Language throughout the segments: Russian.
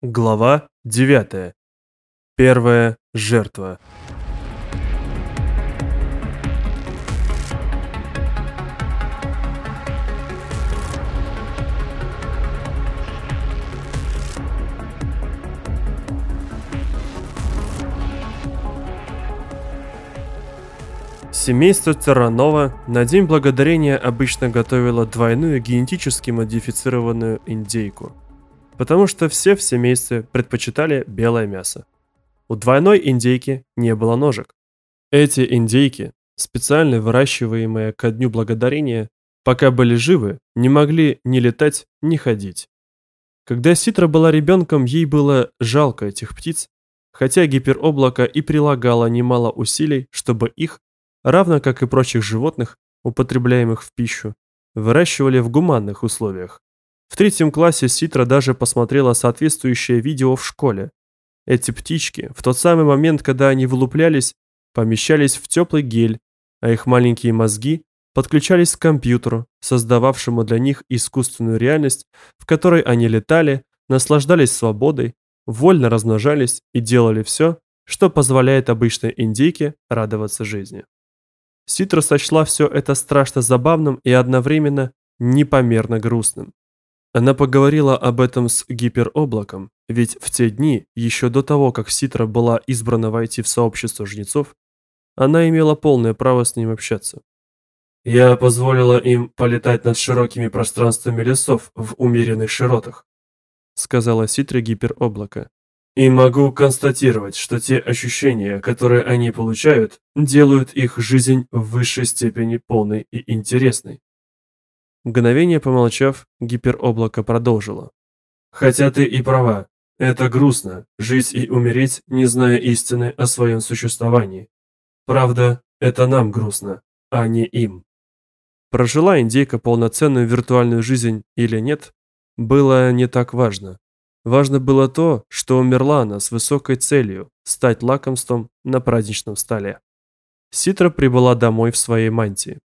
Глава 9. Первая жертва. Семейство Терранова на День Благодарения обычно готовило двойную генетически модифицированную индейку – потому что все в семействе предпочитали белое мясо. У двойной индейки не было ножек. Эти индейки, специально выращиваемые ко дню благодарения, пока были живы, не могли ни летать, ни ходить. Когда Ситра была ребенком, ей было жалко этих птиц, хотя гипероблако и прилагало немало усилий, чтобы их, равно как и прочих животных, употребляемых в пищу, выращивали в гуманных условиях. В третьем классе Ситра даже посмотрела соответствующее видео в школе. Эти птички, в тот самый момент, когда они вылуплялись, помещались в теплый гель, а их маленькие мозги подключались к компьютеру, создававшему для них искусственную реальность, в которой они летали, наслаждались свободой, вольно размножались и делали все, что позволяет обычной индейке радоваться жизни. Ситра сочла все это страшно забавным и одновременно непомерно грустным. Она поговорила об этом с гипероблаком, ведь в те дни, еще до того, как Ситра была избрана войти в сообщество жнецов, она имела полное право с ним общаться. «Я позволила им полетать над широкими пространствами лесов в умеренных широтах», сказала Ситра гипероблака. «И могу констатировать, что те ощущения, которые они получают, делают их жизнь в высшей степени полной и интересной. Мгновение помолчав, гипероблако продолжило. «Хотя ты и права. Это грустно, жить и умереть, не зная истины о своем существовании. Правда, это нам грустно, а не им». Прожила индейка полноценную виртуальную жизнь или нет, было не так важно. Важно было то, что умерла она с высокой целью – стать лакомством на праздничном столе. Ситра прибыла домой в своей мантии.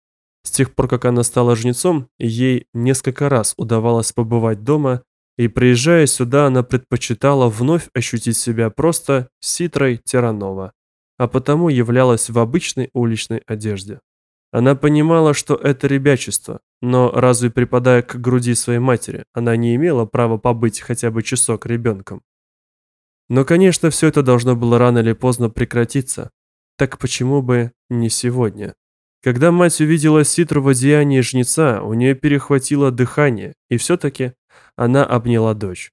С тех пор, как она стала жнецом, ей несколько раз удавалось побывать дома, и приезжая сюда, она предпочитала вновь ощутить себя просто Ситрой Тиранова, а потому являлась в обычной уличной одежде. Она понимала, что это ребячество, но разве припадая к груди своей матери, она не имела права побыть хотя бы часок ребенком? Но, конечно, все это должно было рано или поздно прекратиться. Так почему бы не сегодня? Когда мать увидела Ситру в одеянии жнеца, у нее перехватило дыхание, и все-таки она обняла дочь.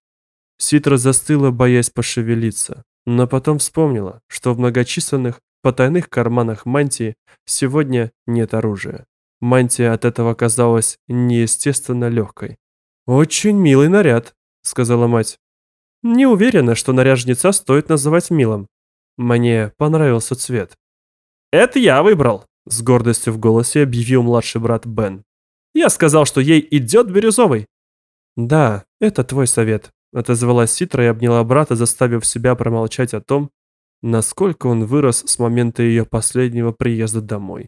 Ситра застыла, боясь пошевелиться, но потом вспомнила, что в многочисленных потайных карманах мантии сегодня нет оружия. Мантия от этого казалась неестественно легкой. «Очень милый наряд», — сказала мать. «Не уверена, что наряд жнеца стоит называть милым. Мне понравился цвет». «Это я выбрал», с гордостью в голосе объявил младший брат Бен. «Я сказал, что ей идет бирюзовый». «Да, это твой совет», — отозвалась Ситра и обняла брата, заставив себя промолчать о том, насколько он вырос с момента ее последнего приезда домой.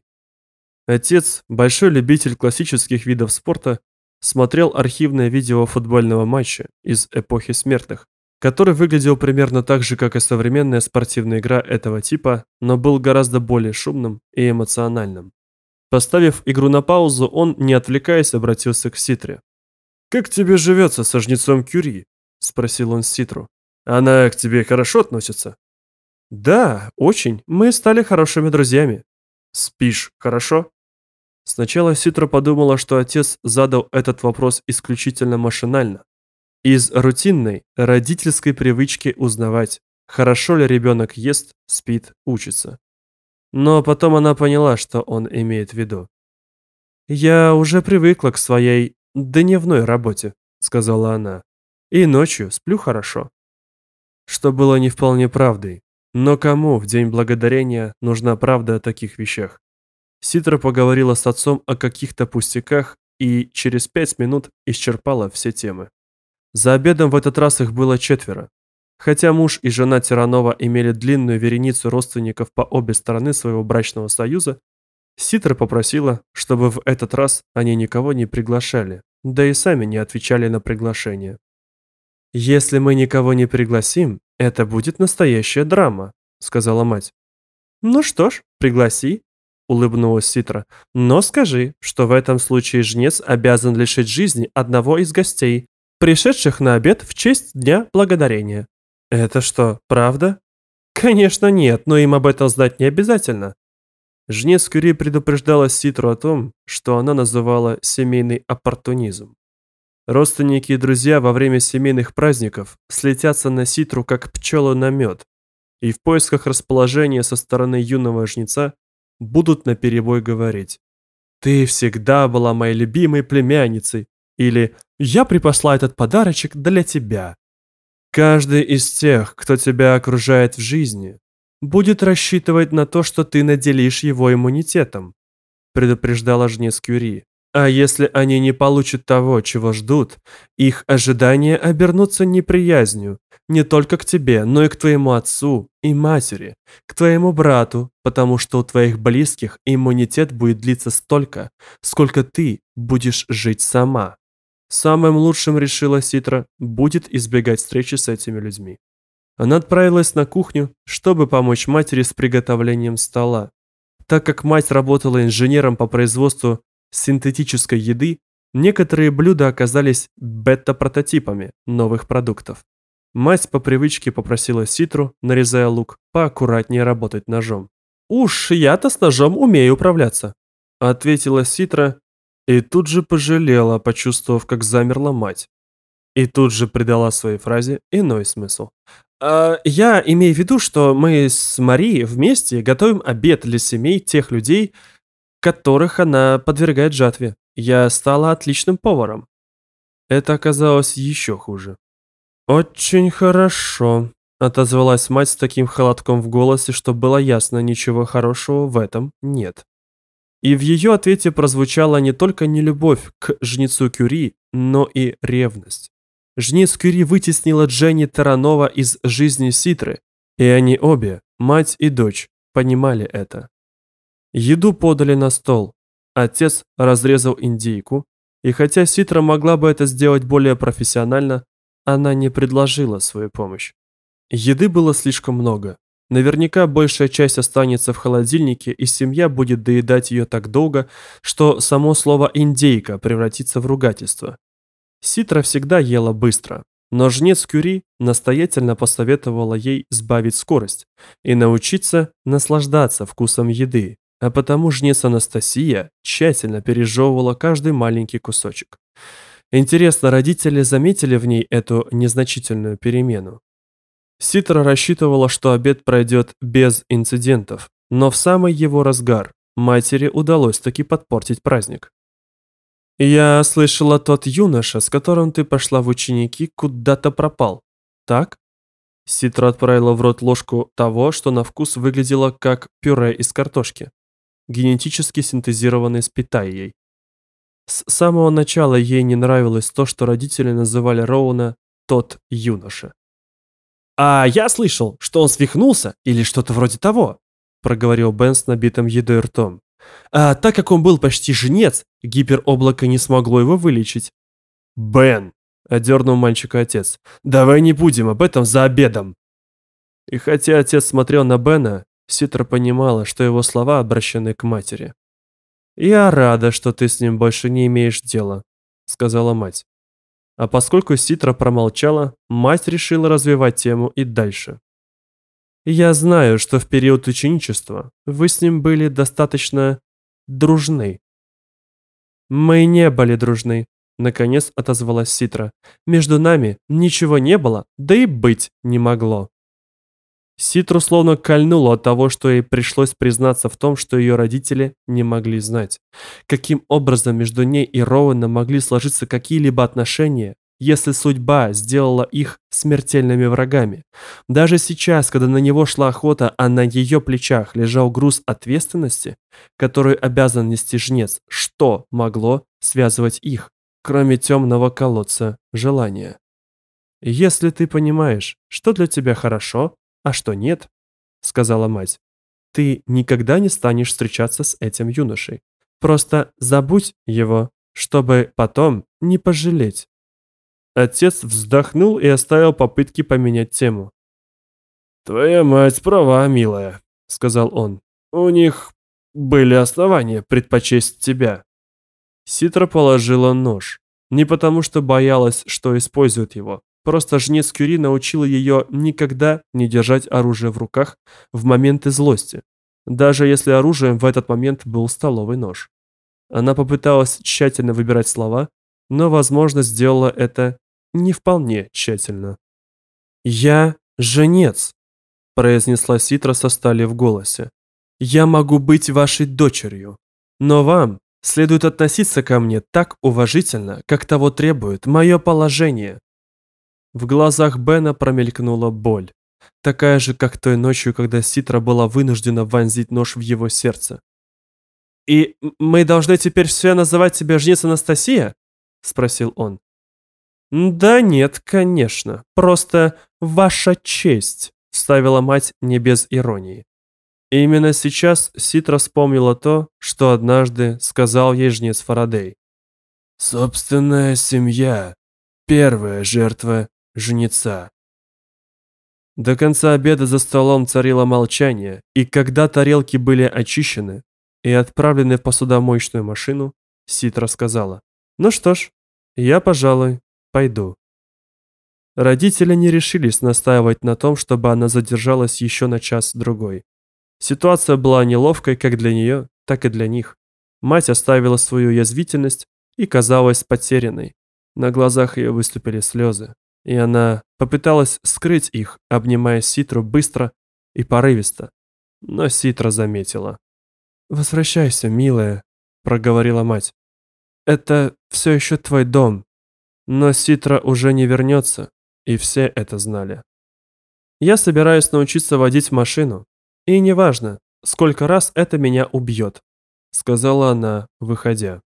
Отец, большой любитель классических видов спорта, смотрел архивное видео футбольного матча из эпохи смертных, который выглядел примерно так же, как и современная спортивная игра этого типа, но был гораздо более шумным и эмоциональным. Поставив игру на паузу, он, не отвлекаясь, обратился к Ситре. «Как тебе живется со жнецом Кюри?» – спросил он Ситру. «Она к тебе хорошо относится?» «Да, очень. Мы стали хорошими друзьями». «Спишь хорошо?» Сначала Ситра подумала, что отец задал этот вопрос исключительно машинально, из рутинной родительской привычки узнавать, хорошо ли ребенок ест, спит, учится. Но потом она поняла, что он имеет в виду. «Я уже привыкла к своей дневной работе», — сказала она. «И ночью сплю хорошо». Что было не вполне правдой. Но кому в День Благодарения нужна правда о таких вещах? Ситра поговорила с отцом о каких-то пустяках и через пять минут исчерпала все темы. За обедом в этот раз их было четверо. Хотя муж и жена Тиранова имели длинную вереницу родственников по обе стороны своего брачного союза, Ситра попросила, чтобы в этот раз они никого не приглашали, да и сами не отвечали на приглашение. «Если мы никого не пригласим, это будет настоящая драма», — сказала мать. «Ну что ж, пригласи», — улыбнулась Ситра. «Но скажи, что в этом случае жнец обязан лишить жизни одного из гостей, пришедших на обед в честь Дня Благодарения». «Это что, правда?» «Конечно нет, но им об этом знать не обязательно». Жнец Кюри предупреждала Ситру о том, что она называла семейный оппортунизм. Родственники и друзья во время семейных праздников слетятся на Ситру, как пчелы на мед, и в поисках расположения со стороны юного жнеца будут наперебой говорить «Ты всегда была моей любимой племянницей» или «Я припасла этот подарочек для тебя». Каждый из тех, кто тебя окружает в жизни, будет рассчитывать на то, что ты наделишь его иммунитетом, предупреждала жнец Кюри. А если они не получат того, чего ждут, их ожидания обернутся неприязнью не только к тебе, но и к твоему отцу и матери, к твоему брату, потому что у твоих близких иммунитет будет длиться столько, сколько ты будешь жить сама. Самым лучшим, решила Ситра, будет избегать встречи с этими людьми. Она отправилась на кухню, чтобы помочь матери с приготовлением стола. Так как мать работала инженером по производству синтетической еды, некоторые блюда оказались бета-прототипами новых продуктов. Мать по привычке попросила Ситру, нарезая лук, поаккуратнее работать ножом. «Уж я-то с ножом умею управляться», — ответила Ситра и тут же пожалела, почувствовав, как замерла мать. И тут же придала своей фразе иной смысл. «А, «Я имею в виду, что мы с Марией вместе готовим обед для семей тех людей, которых она подвергает жатве. Я стала отличным поваром». Это оказалось еще хуже. «Очень хорошо», — отозвалась мать с таким холодком в голосе, что было ясно, ничего хорошего в этом нет. И в ее ответе прозвучала не только нелюбовь к жнецу Кюри, но и ревность. Жнец Кюри вытеснила Дженни Таранова из жизни Ситры, и они обе, мать и дочь, понимали это. Еду подали на стол. Отец разрезал индейку, и хотя Ситра могла бы это сделать более профессионально, она не предложила свою помощь. Еды было слишком много. Наверняка большая часть останется в холодильнике, и семья будет доедать ее так долго, что само слово «индейка» превратится в ругательство. Ситра всегда ела быстро, но жнец Кюри настоятельно посоветовала ей сбавить скорость и научиться наслаждаться вкусом еды, а потому жнец Анастасия тщательно пережевывала каждый маленький кусочек. Интересно, родители заметили в ней эту незначительную перемену? Ситра рассчитывала, что обед пройдет без инцидентов, но в самый его разгар матери удалось таки подпортить праздник. «Я слышала, тот юноша, с которым ты пошла в ученики, куда-то пропал, так?» Ситра отправила в рот ложку того, что на вкус выглядело как пюре из картошки, генетически синтезированной с питайей. С самого начала ей не нравилось то, что родители называли Роуна «тот юноша». «А я слышал, что он свихнулся или что-то вроде того», проговорил Бен с набитым едой ртом. «А так как он был почти женец, гипероблако не смогло его вылечить». «Бен!» – одернул мальчика отец. «Давай не будем об этом за обедом!» И хотя отец смотрел на Бена, Ситра понимала, что его слова обращены к матери. «Я рада, что ты с ним больше не имеешь дела», — сказала мать. А поскольку Ситра промолчала, мать решила развивать тему и дальше. «Я знаю, что в период ученичества вы с ним были достаточно дружны». «Мы не были дружны», — наконец отозвалась Ситра. «Между нами ничего не было, да и быть не могло». Ситру словно кольнуло от того, что ей пришлось признаться в том, что ее родители не могли знать. Каким образом между ней и Роуэном могли сложиться какие-либо отношения, если судьба сделала их смертельными врагами? Даже сейчас, когда на него шла охота, а на ее плечах лежал груз ответственности, который обязан нести жнец, что могло связывать их, кроме темного колодца желания? Если ты понимаешь, что для тебя хорошо, а что нет, сказала мать. Ты никогда не станешь встречаться с этим юношей. Просто забудь его, чтобы потом не пожалеть. Отец вздохнул и оставил попытки поменять тему. «Твоя мать права, милая», — сказал он. «У них были основания предпочесть тебя». Ситра положила нож. Не потому, что боялась, что используют его. Просто жнец Кюри научила ее никогда не держать оружие в руках в моменты злости, даже если оружием в этот момент был столовый нож. Она попыталась тщательно выбирать слова, но, возможно, сделала это не вполне тщательно. «Я женец», – произнесла Ситра со стали в голосе. «Я могу быть вашей дочерью, но вам следует относиться ко мне так уважительно, как того требует мое положение». В глазах Бена промелькнула боль, такая же, как той ночью, когда Ситра была вынуждена вонзить нож в его сердце. «И мы должны теперь все называть тебя жнец Анастасия?» – спросил он. «Да нет, конечно. Просто ваша честь», – вставила мать не без иронии. И именно сейчас Ситра вспомнила то, что однажды сказал ей жнец Фарадей. «Собственная семья – первая жертва жнеца». До конца обеда за столом царило молчание, и когда тарелки были очищены и отправлены в посудомоечную машину, Ситра сказала, «Ну что ж, я, пожалуй, пойду». Родители не решились настаивать на том, чтобы она задержалась еще на час-другой. Ситуация была неловкой как для нее, так и для них. Мать оставила свою язвительность и казалась потерянной. На глазах ее выступили слезы и она попыталась скрыть их, обнимая Ситру быстро и порывисто. Но Ситра заметила. «Возвращайся, милая», — проговорила мать. «Это все еще твой дом». Но Ситра уже не вернется, и все это знали. «Я собираюсь научиться водить машину, и неважно, сколько раз это меня убьет», — сказала она, выходя.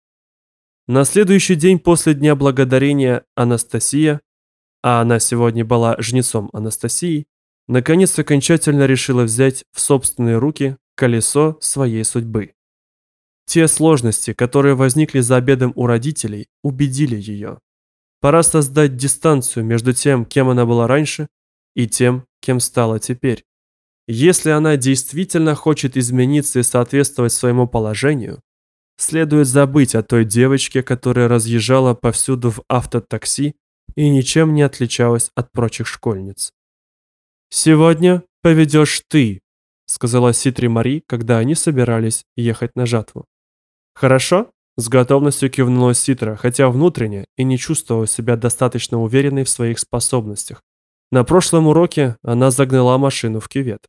На следующий день после Дня Благодарения Анастасия а она сегодня была жнецом Анастасии, наконец окончательно решила взять в собственные руки колесо своей судьбы. Те сложности, которые возникли за обедом у родителей, убедили ее. Пора создать дистанцию между тем, кем она была раньше, и тем, кем стала теперь. Если она действительно хочет измениться и соответствовать своему положению, следует забыть о той девочке, которая разъезжала повсюду в автотакси и ничем не отличалась от прочих школьниц. «Сегодня поведешь ты», — сказала Ситри Мари, когда они собирались ехать на жатву. «Хорошо?» — с готовностью кивнула Ситра, хотя внутренне и не чувствовала себя достаточно уверенной в своих способностях. На прошлом уроке она загнала машину в кювет.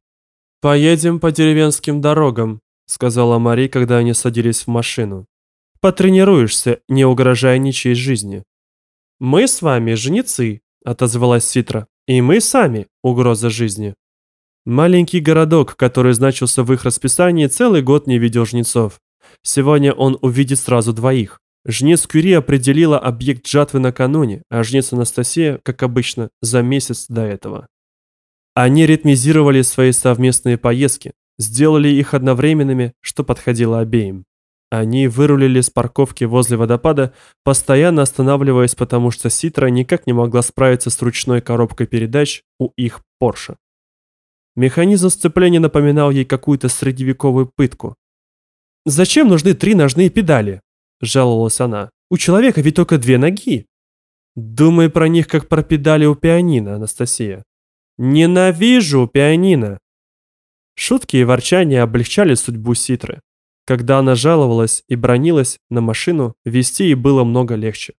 «Поедем по деревенским дорогам», — сказала Мари, когда они садились в машину. «Потренируешься, не угрожая ничьей жизни». «Мы с вами жнецы», — отозвалась Ситра, — «и мы сами угроза жизни». Маленький городок, который значился в их расписании, целый год не видел жнецов. Сегодня он увидит сразу двоих. Жнец Кюри определила объект жатвы накануне, а жнец Анастасия, как обычно, за месяц до этого. Они ритмизировали свои совместные поездки, сделали их одновременными, что подходило обеим. Они вырулили с парковки возле водопада, постоянно останавливаясь, потому что Ситра никак не могла справиться с ручной коробкой передач у их Порше. Механизм сцепления напоминал ей какую-то средневековую пытку. «Зачем нужны три ножные педали?» – жаловалась она. «У человека ведь только две ноги». «Думай про них, как про педали у пианино, Анастасия». «Ненавижу пианино!» Шутки и ворчания облегчали судьбу Ситры. Когда она жаловалась и бронилась на машину, вести ей было много легче.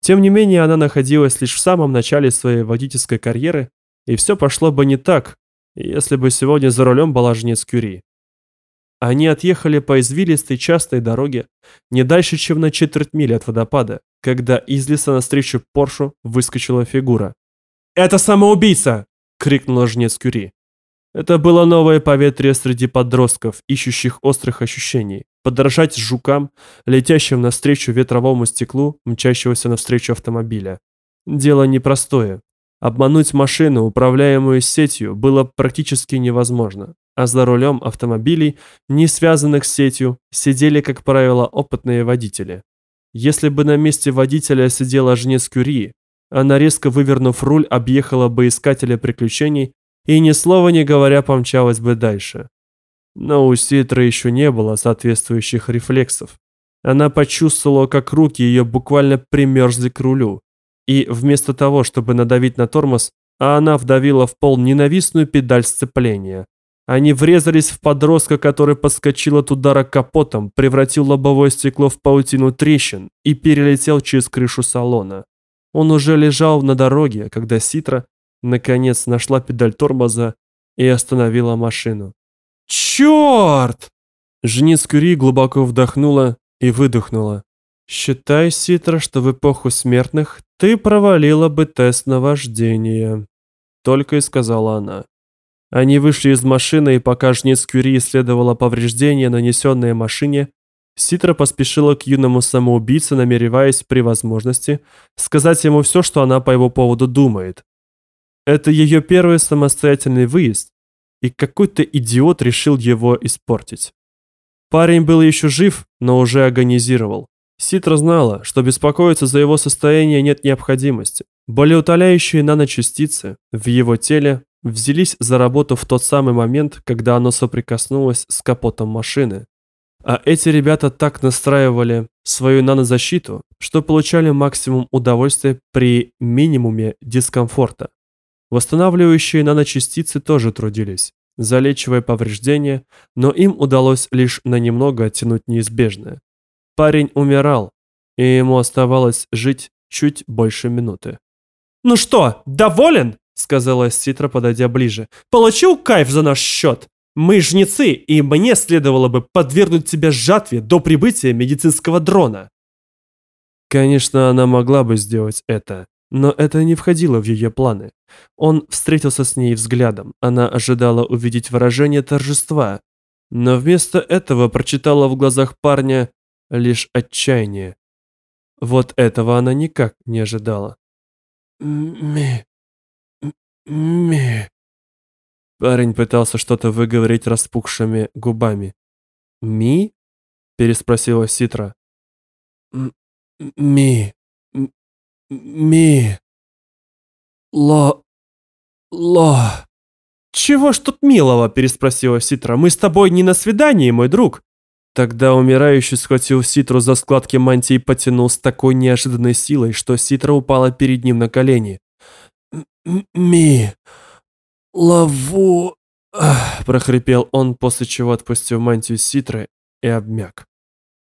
Тем не менее, она находилась лишь в самом начале своей водительской карьеры, и все пошло бы не так, если бы сегодня за рулем была жнец Кюри. Они отъехали по извилистой частной дороге не дальше, чем на четверть мили от водопада, когда из леса навстречу Поршу выскочила фигура. «Это самоубийца!» — крикнула жнец Кюри. Это было новое поветрие среди подростков, ищущих острых ощущений. Подражать жукам, летящим навстречу ветровому стеклу, мчащегося навстречу автомобиля. Дело непростое. Обмануть машину, управляемую сетью, было практически невозможно. А за рулем автомобилей, не связанных с сетью, сидели, как правило, опытные водители. Если бы на месте водителя сидела жнец Кюри, Она, резко вывернув руль, объехала бы искателя приключений и, ни слова не говоря, помчалась бы дальше. Но у Ситры еще не было соответствующих рефлексов. Она почувствовала, как руки ее буквально примерзли к рулю. И вместо того, чтобы надавить на тормоз, она вдавила в пол ненавистную педаль сцепления. Они врезались в подростка, который подскочил от удара капотом, превратил лобовое стекло в паутину трещин и перелетел через крышу салона. Он уже лежал на дороге, когда Ситра наконец нашла педаль тормоза и остановила машину. «Черт!» Жениц Кюри глубоко вдохнула и выдохнула. «Считай, Ситра, что в эпоху смертных ты провалила бы тест на вождение», только и сказала она. Они вышли из машины, и пока жнец Кюри исследовала повреждения, нанесенные машине, Ситра поспешила к юному самоубийце, намереваясь при возможности сказать ему все, что она по его поводу думает. Это ее первый самостоятельный выезд, и какой-то идиот решил его испортить. Парень был еще жив, но уже агонизировал. Ситра знала, что беспокоиться за его состояние нет необходимости. Болеутоляющие наночастицы в его теле взялись за работу в тот самый момент, когда оно соприкоснулось с капотом машины. А эти ребята так настраивали свою нанозащиту, что получали максимум удовольствия при минимуме дискомфорта. Восстанавливающие наночастицы тоже трудились, залечивая повреждения, но им удалось лишь на немного оттянуть неизбежное. Парень умирал, и ему оставалось жить чуть больше минуты. «Ну что, доволен?» — сказала Ситра, подойдя ближе. «Получил кайф за наш счет? Мы жнецы, и мне следовало бы подвергнуть тебя жатве до прибытия медицинского дрона». Конечно, она могла бы сделать это, но это не входило в ее планы. Он встретился с ней взглядом. Она ожидала увидеть выражение торжества, но вместо этого прочитала в глазах парня лишь отчаяние. Вот этого она никак не ожидала. «Ми... ми...» Парень пытался что-то выговорить распухшими губами. «Ми?» – переспросила Ситра. «Ми... ми... ло... ло...» «Чего ж тут милого?» – переспросила Ситра. «Мы с тобой не на свидании, мой друг». Тогда умирающий схватил Ситру за складки мантии и потянул с такой неожиданной силой, что Ситра упала перед ним на колени. «Ми... лаву...» — прохрипел он, после чего отпустил мантию Ситры и обмяк.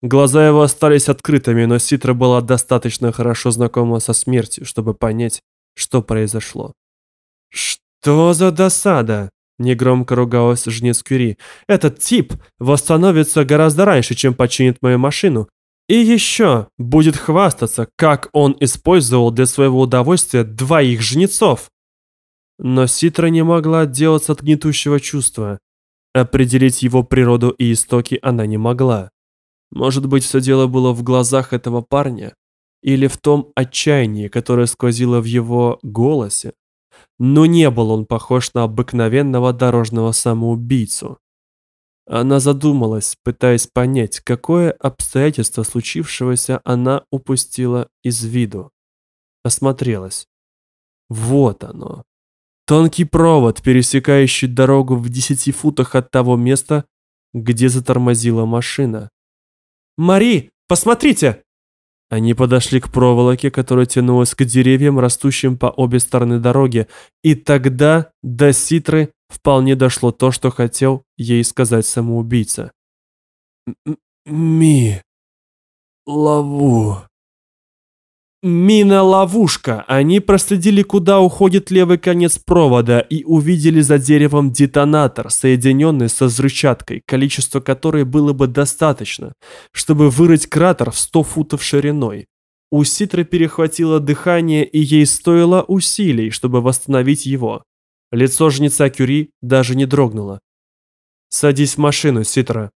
Глаза его остались открытыми, но Ситра была достаточно хорошо знакома со смертью, чтобы понять, что произошло. «Что за досада?» Негромко ругалась жнец Кюри. «Этот тип восстановится гораздо раньше, чем починит мою машину. И еще будет хвастаться, как он использовал для своего удовольствия двоих жнецов». Но Ситра не могла отделаться от гнетущего чувства. Определить его природу и истоки она не могла. Может быть, все дело было в глазах этого парня? Или в том отчаянии, которое сквозило в его голосе? но не был он похож на обыкновенного дорожного самоубийцу. Она задумалась, пытаясь понять, какое обстоятельство случившегося она упустила из виду. Осмотрелась. Вот оно. Тонкий провод, пересекающий дорогу в десяти футах от того места, где затормозила машина. «Мари, посмотрите!» Они подошли к проволоке, которая тянулась к деревьям, растущим по обе стороны дороги, и тогда до Ситры вполне дошло то, что хотел ей сказать самоубийца. «Ми... лову...» Мина-ловушка. Они проследили, куда уходит левый конец провода и увидели за деревом детонатор, соединенный со взрывчаткой, количество которой было бы достаточно, чтобы вырыть кратер в 100 футов шириной. У Ситры перехватило дыхание, и ей стоило усилий, чтобы восстановить его. Лицо жнеца Кюри даже не дрогнуло. «Садись в машину, Ситра»,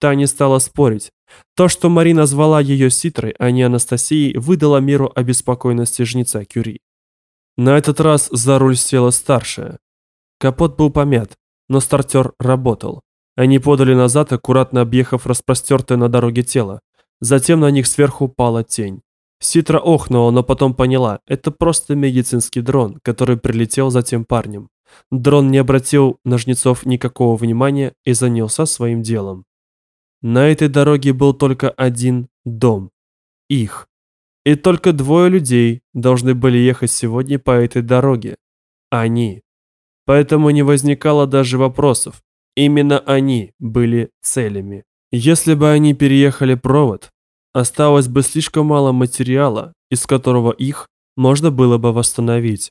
Та не стала спорить. То, что Марина звала ее Ситрой, а не Анастасией, выдало меру обеспокоенности жнеца Кюри. На этот раз за руль села старшая. Капот был помят, но стартер работал. Они подали назад, аккуратно объехав распростертое на дороге тело. Затем на них сверху пала тень. Ситра охнула, но потом поняла, это просто медицинский дрон, который прилетел за тем парнем. Дрон не обратил на жнецов никакого внимания и занялся своим делом. На этой дороге был только один дом. Их. И только двое людей должны были ехать сегодня по этой дороге. Они. Поэтому не возникало даже вопросов. Именно они были целями. Если бы они переехали провод, осталось бы слишком мало материала, из которого их можно было бы восстановить.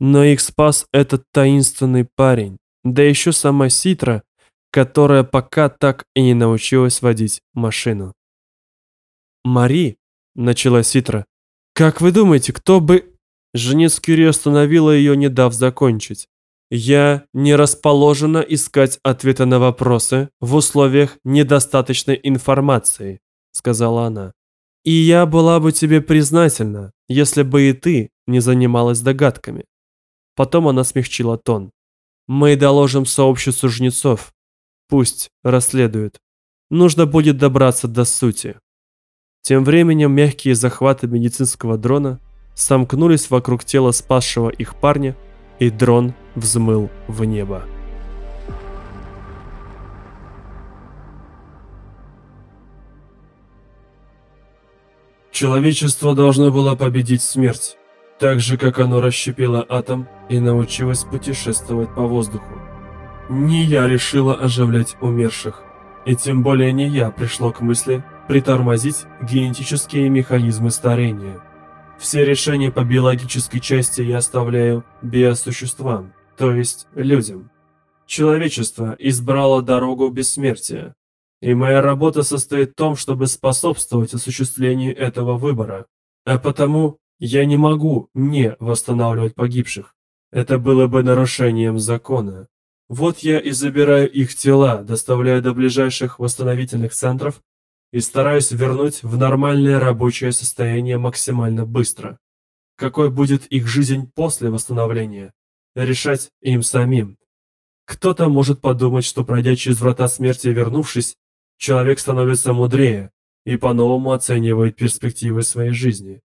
Но их спас этот таинственный парень, да еще сама Ситра, которая пока так и не научилась водить машину. «Мари», — начала Ситра, — «как вы думаете, кто бы...» Женец Кюри остановила ее, не дав закончить. «Я не расположена искать ответы на вопросы в условиях недостаточной информации», — сказала она. «И я была бы тебе признательна, если бы и ты не занималась догадками». Потом она смягчила тон. «Мы доложим сообществу жнецов. Пусть расследуют. Нужно будет добраться до сути». Тем временем мягкие захваты медицинского дрона сомкнулись вокруг тела спасшего их парня, и дрон взмыл в небо. Человечество должно было победить смерть, так же, как оно расщепило атом и научилось путешествовать по воздуху. Не я решила оживлять умерших, и тем более не я пришло к мысли притормозить генетические механизмы старения. Все решения по биологической части я оставляю биосуществам, то есть людям. Человечество избрало дорогу бессмертия, и моя работа состоит в том, чтобы способствовать осуществлению этого выбора. А потому я не могу не восстанавливать погибших. Это было бы нарушением закона. Вот я и забираю их тела, доставляю до ближайших восстановительных центров и стараюсь вернуть в нормальное рабочее состояние максимально быстро. Какой будет их жизнь после восстановления? Решать им самим. Кто-то может подумать, что пройдя через врата смерти и вернувшись, человек становится мудрее и по-новому оценивает перспективы своей жизни.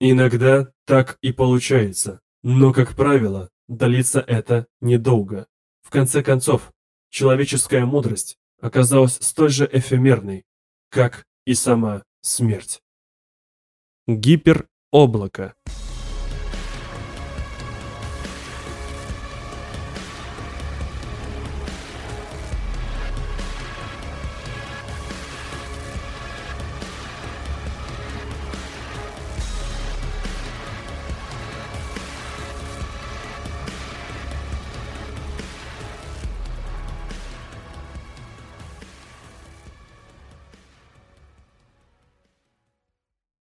Иногда так и получается, но, как правило, длится это недолго. В конце концов, человеческая мудрость оказалась столь же эфемерной, как и сама смерть. Гипероблако.